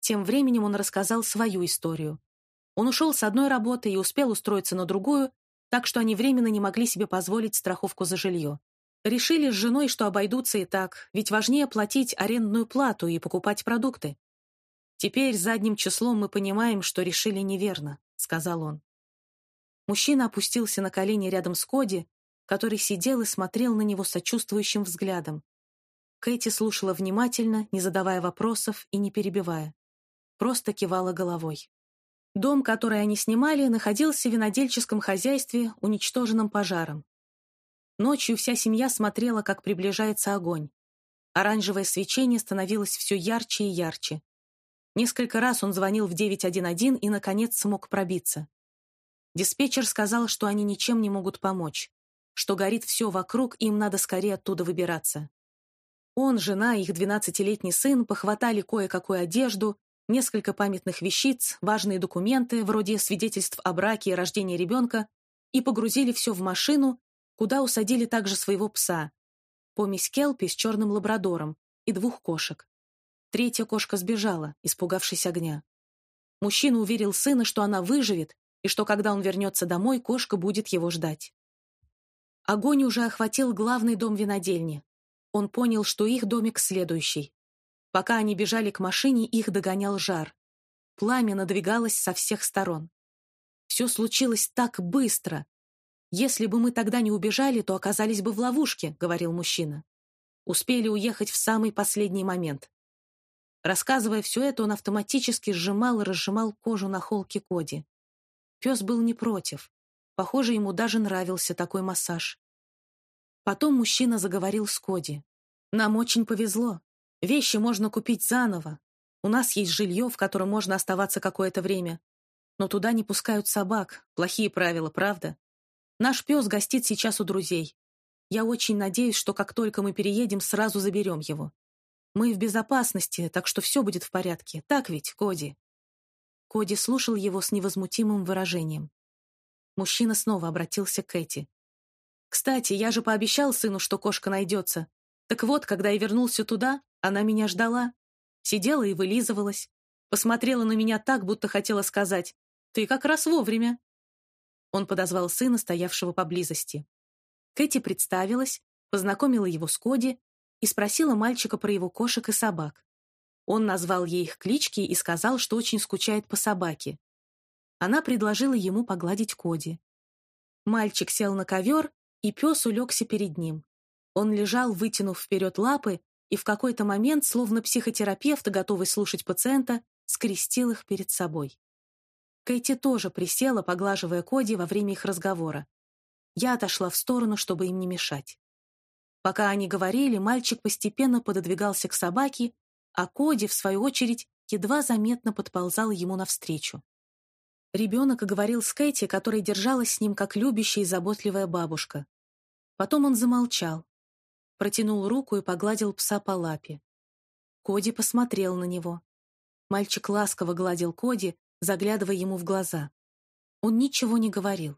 Тем временем он рассказал свою историю. Он ушел с одной работы и успел устроиться на другую, так что они временно не могли себе позволить страховку за жилье. Решили с женой, что обойдутся и так, ведь важнее платить арендную плату и покупать продукты. «Теперь задним числом мы понимаем, что решили неверно», — сказал он. Мужчина опустился на колени рядом с Коди, который сидел и смотрел на него сочувствующим взглядом. Кэти слушала внимательно, не задавая вопросов и не перебивая. Просто кивала головой. Дом, который они снимали, находился в винодельческом хозяйстве, уничтоженном пожаром. Ночью вся семья смотрела, как приближается огонь. Оранжевое свечение становилось все ярче и ярче. Несколько раз он звонил в 911 и, наконец, смог пробиться. Диспетчер сказал, что они ничем не могут помочь, что горит все вокруг, и им надо скорее оттуда выбираться. Он, жена и их 12-летний сын похватали кое-какую одежду, несколько памятных вещиц, важные документы, вроде свидетельств о браке и рождении ребенка, и погрузили все в машину, куда усадили также своего пса, помесь Келпи с черным лабрадором и двух кошек. Третья кошка сбежала, испугавшись огня. Мужчина уверил сына, что она выживет, и что, когда он вернется домой, кошка будет его ждать. Огонь уже охватил главный дом винодельни. Он понял, что их домик следующий. Пока они бежали к машине, их догонял жар. Пламя надвигалось со всех сторон. Все случилось так быстро. Если бы мы тогда не убежали, то оказались бы в ловушке, говорил мужчина. Успели уехать в самый последний момент. Рассказывая все это, он автоматически сжимал и разжимал кожу на холке Коди. Пес был не против. Похоже, ему даже нравился такой массаж. Потом мужчина заговорил с Коди. «Нам очень повезло. Вещи можно купить заново. У нас есть жилье, в котором можно оставаться какое-то время. Но туда не пускают собак. Плохие правила, правда? Наш пес гостит сейчас у друзей. Я очень надеюсь, что как только мы переедем, сразу заберем его. Мы в безопасности, так что все будет в порядке. Так ведь, Коди?» Коди слушал его с невозмутимым выражением. Мужчина снова обратился к Кэти. «Кстати, я же пообещал сыну, что кошка найдется. Так вот, когда я вернулся туда, она меня ждала. Сидела и вылизывалась. Посмотрела на меня так, будто хотела сказать «Ты как раз вовремя». Он подозвал сына, стоявшего поблизости. Кэти представилась, познакомила его с Коди и спросила мальчика про его кошек и собак. Он назвал ей их клички и сказал, что очень скучает по собаке. Она предложила ему погладить Коди. Мальчик сел на ковер, и пес улегся перед ним. Он лежал, вытянув вперед лапы, и в какой-то момент, словно психотерапевт, готовый слушать пациента, скрестил их перед собой. Кэти тоже присела, поглаживая Коди во время их разговора. Я отошла в сторону, чтобы им не мешать. Пока они говорили, мальчик постепенно пододвигался к собаке, а Коди, в свою очередь, едва заметно подползал ему навстречу. Ребенок говорил с Кэти, которая держалась с ним как любящая и заботливая бабушка. Потом он замолчал, протянул руку и погладил пса по лапе. Коди посмотрел на него. Мальчик ласково гладил Коди, заглядывая ему в глаза. Он ничего не говорил.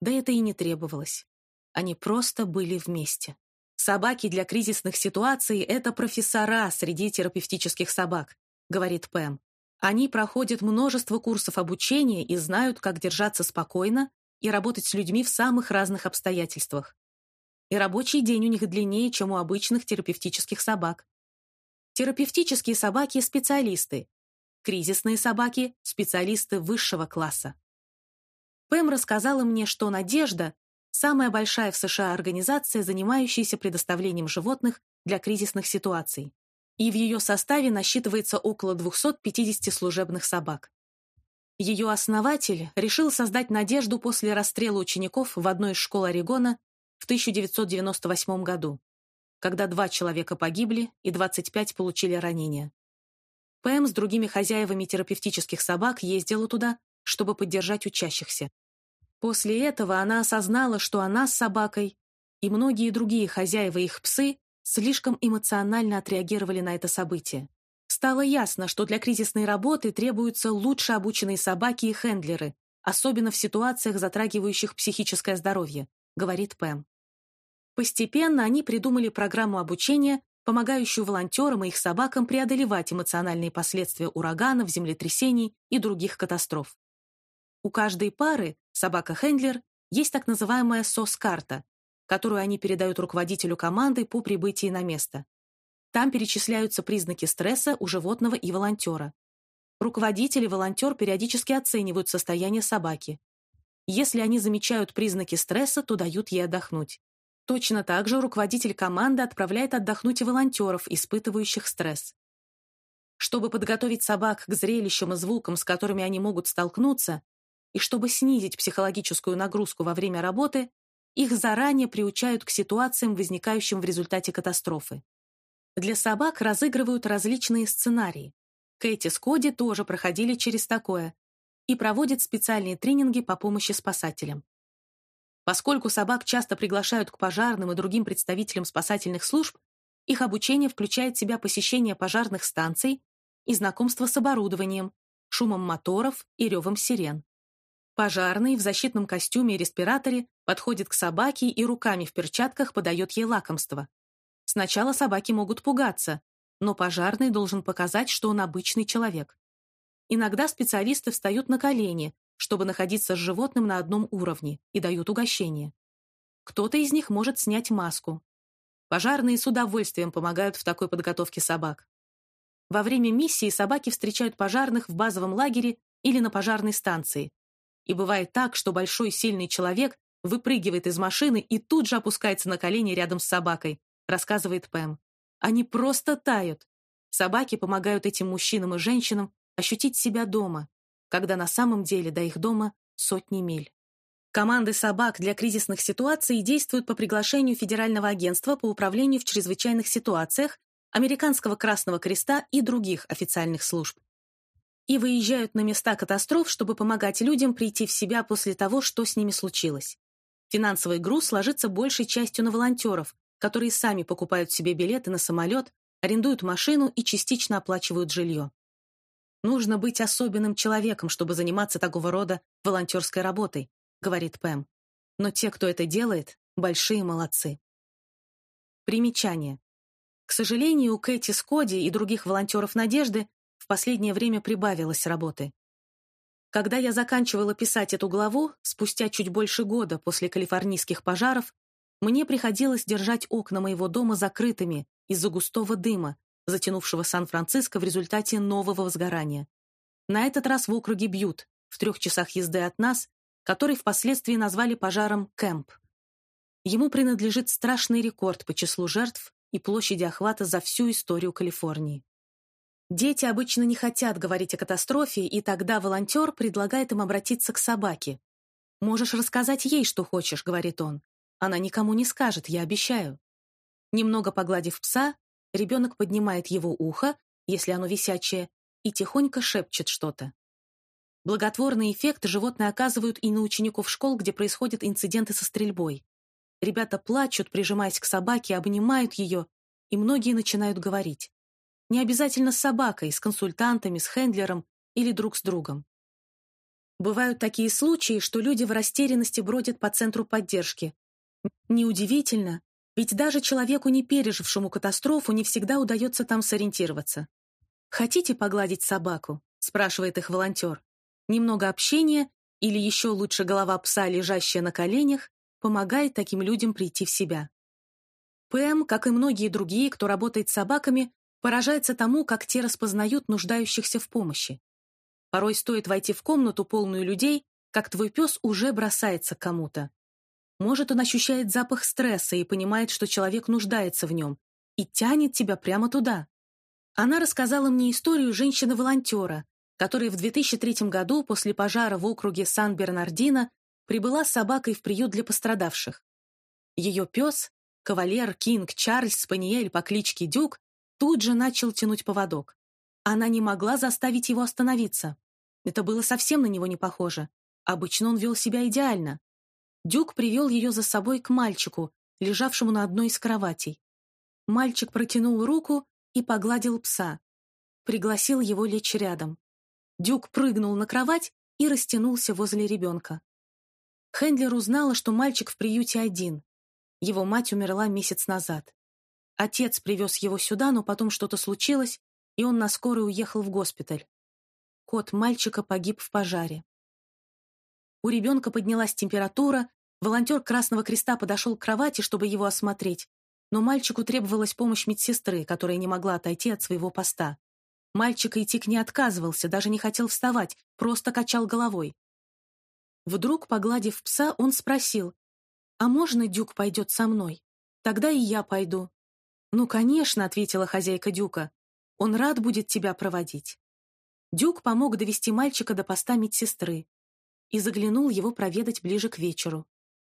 Да это и не требовалось. Они просто были вместе. «Собаки для кризисных ситуаций — это профессора среди терапевтических собак», — говорит Пэм. «Они проходят множество курсов обучения и знают, как держаться спокойно и работать с людьми в самых разных обстоятельствах. И рабочий день у них длиннее, чем у обычных терапевтических собак. Терапевтические собаки — специалисты. Кризисные собаки — специалисты высшего класса. Пэм рассказала мне, что «Надежда» — самая большая в США организация, занимающаяся предоставлением животных для кризисных ситуаций. И в ее составе насчитывается около 250 служебных собак. Ее основатель решил создать «Надежду» после расстрела учеников в одной из школ Орегона в 1998 году когда два человека погибли и 25 получили ранения. Пэм с другими хозяевами терапевтических собак ездила туда, чтобы поддержать учащихся. После этого она осознала, что она с собакой и многие другие хозяева их псы слишком эмоционально отреагировали на это событие. Стало ясно, что для кризисной работы требуются лучше обученные собаки и хендлеры, особенно в ситуациях, затрагивающих психическое здоровье, говорит Пэм. Постепенно они придумали программу обучения, помогающую волонтерам и их собакам преодолевать эмоциональные последствия ураганов, землетрясений и других катастроф. У каждой пары, собака-хендлер, есть так называемая СОС-карта, которую они передают руководителю команды по прибытии на место. Там перечисляются признаки стресса у животного и волонтера. Руководитель и волонтер периодически оценивают состояние собаки. Если они замечают признаки стресса, то дают ей отдохнуть. Точно так же руководитель команды отправляет отдохнуть и волонтеров, испытывающих стресс. Чтобы подготовить собак к зрелищам и звукам, с которыми они могут столкнуться, и чтобы снизить психологическую нагрузку во время работы, их заранее приучают к ситуациям, возникающим в результате катастрофы. Для собак разыгрывают различные сценарии. Кэти с Коди тоже проходили через такое и проводят специальные тренинги по помощи спасателям. Поскольку собак часто приглашают к пожарным и другим представителям спасательных служб, их обучение включает в себя посещение пожарных станций и знакомство с оборудованием, шумом моторов и ревом сирен. Пожарный в защитном костюме и респираторе подходит к собаке и руками в перчатках подает ей лакомство. Сначала собаки могут пугаться, но пожарный должен показать, что он обычный человек. Иногда специалисты встают на колени, чтобы находиться с животным на одном уровне, и дают угощение. Кто-то из них может снять маску. Пожарные с удовольствием помогают в такой подготовке собак. Во время миссии собаки встречают пожарных в базовом лагере или на пожарной станции. И бывает так, что большой сильный человек выпрыгивает из машины и тут же опускается на колени рядом с собакой, рассказывает Пэм. Они просто тают. Собаки помогают этим мужчинам и женщинам ощутить себя дома, когда на самом деле до их дома сотни миль. Команды собак для кризисных ситуаций действуют по приглашению Федерального агентства по управлению в чрезвычайных ситуациях, Американского Красного Креста и других официальных служб. И выезжают на места катастроф, чтобы помогать людям прийти в себя после того, что с ними случилось. Финансовый груз ложится большей частью на волонтеров, которые сами покупают себе билеты на самолет, арендуют машину и частично оплачивают жилье. Нужно быть особенным человеком, чтобы заниматься такого рода волонтерской работой, говорит Пэм. Но те, кто это делает, большие молодцы. Примечание. К сожалению, у Кэти Скоди и других волонтеров «Надежды» в последнее время прибавилось работы. Когда я заканчивала писать эту главу, спустя чуть больше года после калифорнийских пожаров, мне приходилось держать окна моего дома закрытыми из-за густого дыма, затянувшего Сан-Франциско в результате нового возгорания. На этот раз в округе Бьют, в трех часах езды от нас, который впоследствии назвали пожаром Кэмп. Ему принадлежит страшный рекорд по числу жертв и площади охвата за всю историю Калифорнии. Дети обычно не хотят говорить о катастрофе, и тогда волонтер предлагает им обратиться к собаке. «Можешь рассказать ей, что хочешь», — говорит он. «Она никому не скажет, я обещаю». Немного погладив пса, Ребенок поднимает его ухо, если оно висячее, и тихонько шепчет что-то. Благотворный эффект животные оказывают и на учеников школ, где происходят инциденты со стрельбой. Ребята плачут, прижимаясь к собаке, обнимают ее, и многие начинают говорить. Не обязательно с собакой, с консультантами, с хендлером или друг с другом. Бывают такие случаи, что люди в растерянности бродят по центру поддержки. Неудивительно, ведь даже человеку, не пережившему катастрофу, не всегда удается там сориентироваться. «Хотите погладить собаку?» – спрашивает их волонтер. Немного общения или еще лучше голова пса, лежащая на коленях, помогает таким людям прийти в себя. Пэм, как и многие другие, кто работает с собаками, поражается тому, как те распознают нуждающихся в помощи. Порой стоит войти в комнату, полную людей, как твой пес уже бросается к кому-то. Может, он ощущает запах стресса и понимает, что человек нуждается в нем, и тянет тебя прямо туда. Она рассказала мне историю женщины-волонтера, которая в 2003 году после пожара в округе Сан-Бернардино прибыла с собакой в приют для пострадавших. Ее пес, кавалер Кинг Чарльз Спаниель по кличке Дюк, тут же начал тянуть поводок. Она не могла заставить его остановиться. Это было совсем на него не похоже. Обычно он вел себя идеально. Дюк привел ее за собой к мальчику, лежавшему на одной из кроватей. Мальчик протянул руку и погладил пса. Пригласил его лечь рядом. Дюк прыгнул на кровать и растянулся возле ребенка. Хендлер узнала, что мальчик в приюте один. Его мать умерла месяц назад. Отец привез его сюда, но потом что-то случилось, и он на скорой уехал в госпиталь. Кот мальчика погиб в пожаре. У ребенка поднялась температура, волонтер Красного Креста подошел к кровати, чтобы его осмотреть, но мальчику требовалась помощь медсестры, которая не могла отойти от своего поста. Мальчик Итик не отказывался, даже не хотел вставать, просто качал головой. Вдруг, погладив пса, он спросил, «А можно Дюк пойдет со мной? Тогда и я пойду». «Ну, конечно», — ответила хозяйка Дюка, «он рад будет тебя проводить». Дюк помог довести мальчика до поста медсестры и заглянул его проведать ближе к вечеру.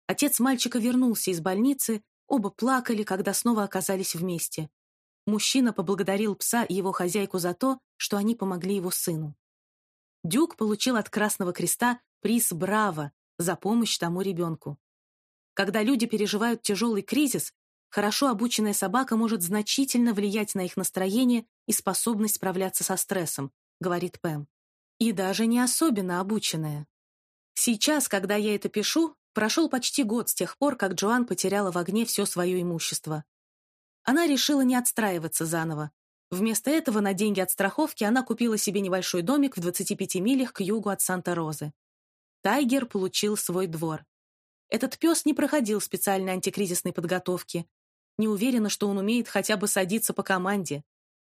Отец мальчика вернулся из больницы, оба плакали, когда снова оказались вместе. Мужчина поблагодарил пса и его хозяйку за то, что они помогли его сыну. Дюк получил от Красного Креста приз «Браво» за помощь тому ребенку. Когда люди переживают тяжелый кризис, хорошо обученная собака может значительно влиять на их настроение и способность справляться со стрессом, говорит Пэм. И даже не особенно обученная. Сейчас, когда я это пишу, прошел почти год с тех пор, как Джоан потеряла в огне все свое имущество. Она решила не отстраиваться заново. Вместо этого на деньги от страховки она купила себе небольшой домик в 25 милях к югу от Санта-Розы. Тайгер получил свой двор. Этот пес не проходил специальной антикризисной подготовки. Не уверена, что он умеет хотя бы садиться по команде.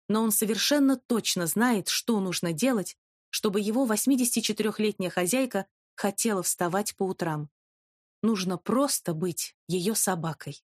Но он совершенно точно знает, что нужно делать, чтобы его 84-летняя хозяйка хотела вставать по утрам. Нужно просто быть ее собакой.